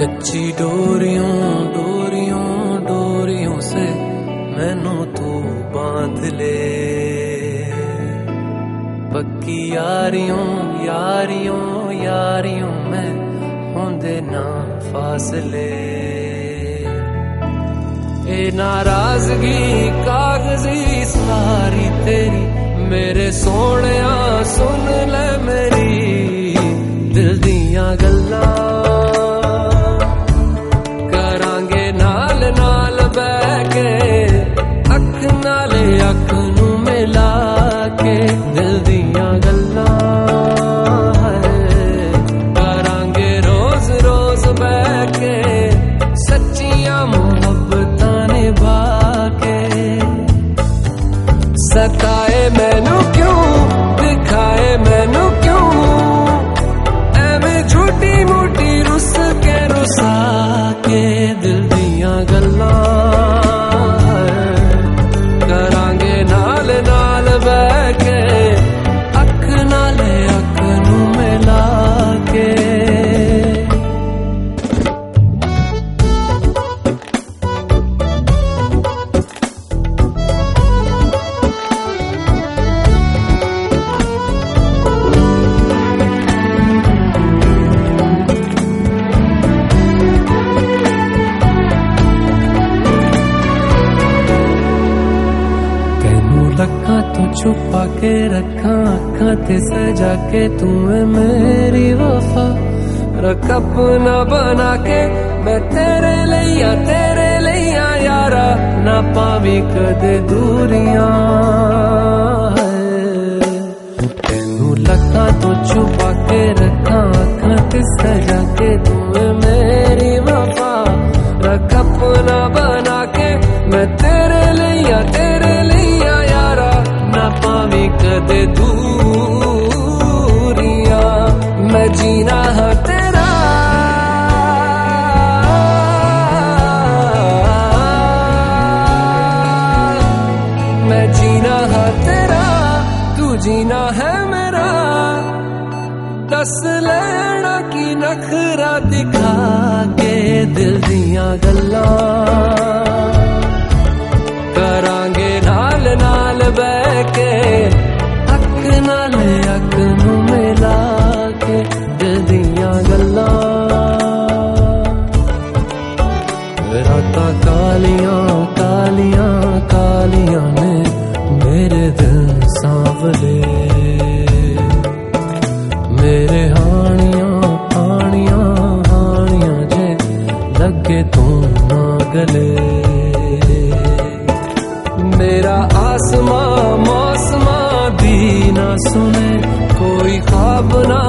کچی ڈوریوں ڈوریوں ڈوریوں سے مینو تو باندھ لے پکی یاریوں یاریوں یاریوں میں ہوں نا فاصلے اے ناراضگی کاغذی ساری تیری میرے سونے سن لے کے دل دیا تینوں لکھا تو چھپا کے رکھا اکھا تے سجا کے تو میری وفا رکھ اپنا بنا کے میں تیرے لیا تیرے لیا یارا نہ پاوی کدے دوریاں پاوی کدے دوریاں میں جینا ہاں تیرا۔ میں جینا ہاں تیرا، تو جینا ہے میرا۔ دس لینا کی نخرا دکھا کے دل دیا گلا میرا آسماں موسماں دی نہ سنے کوئی خواب نہ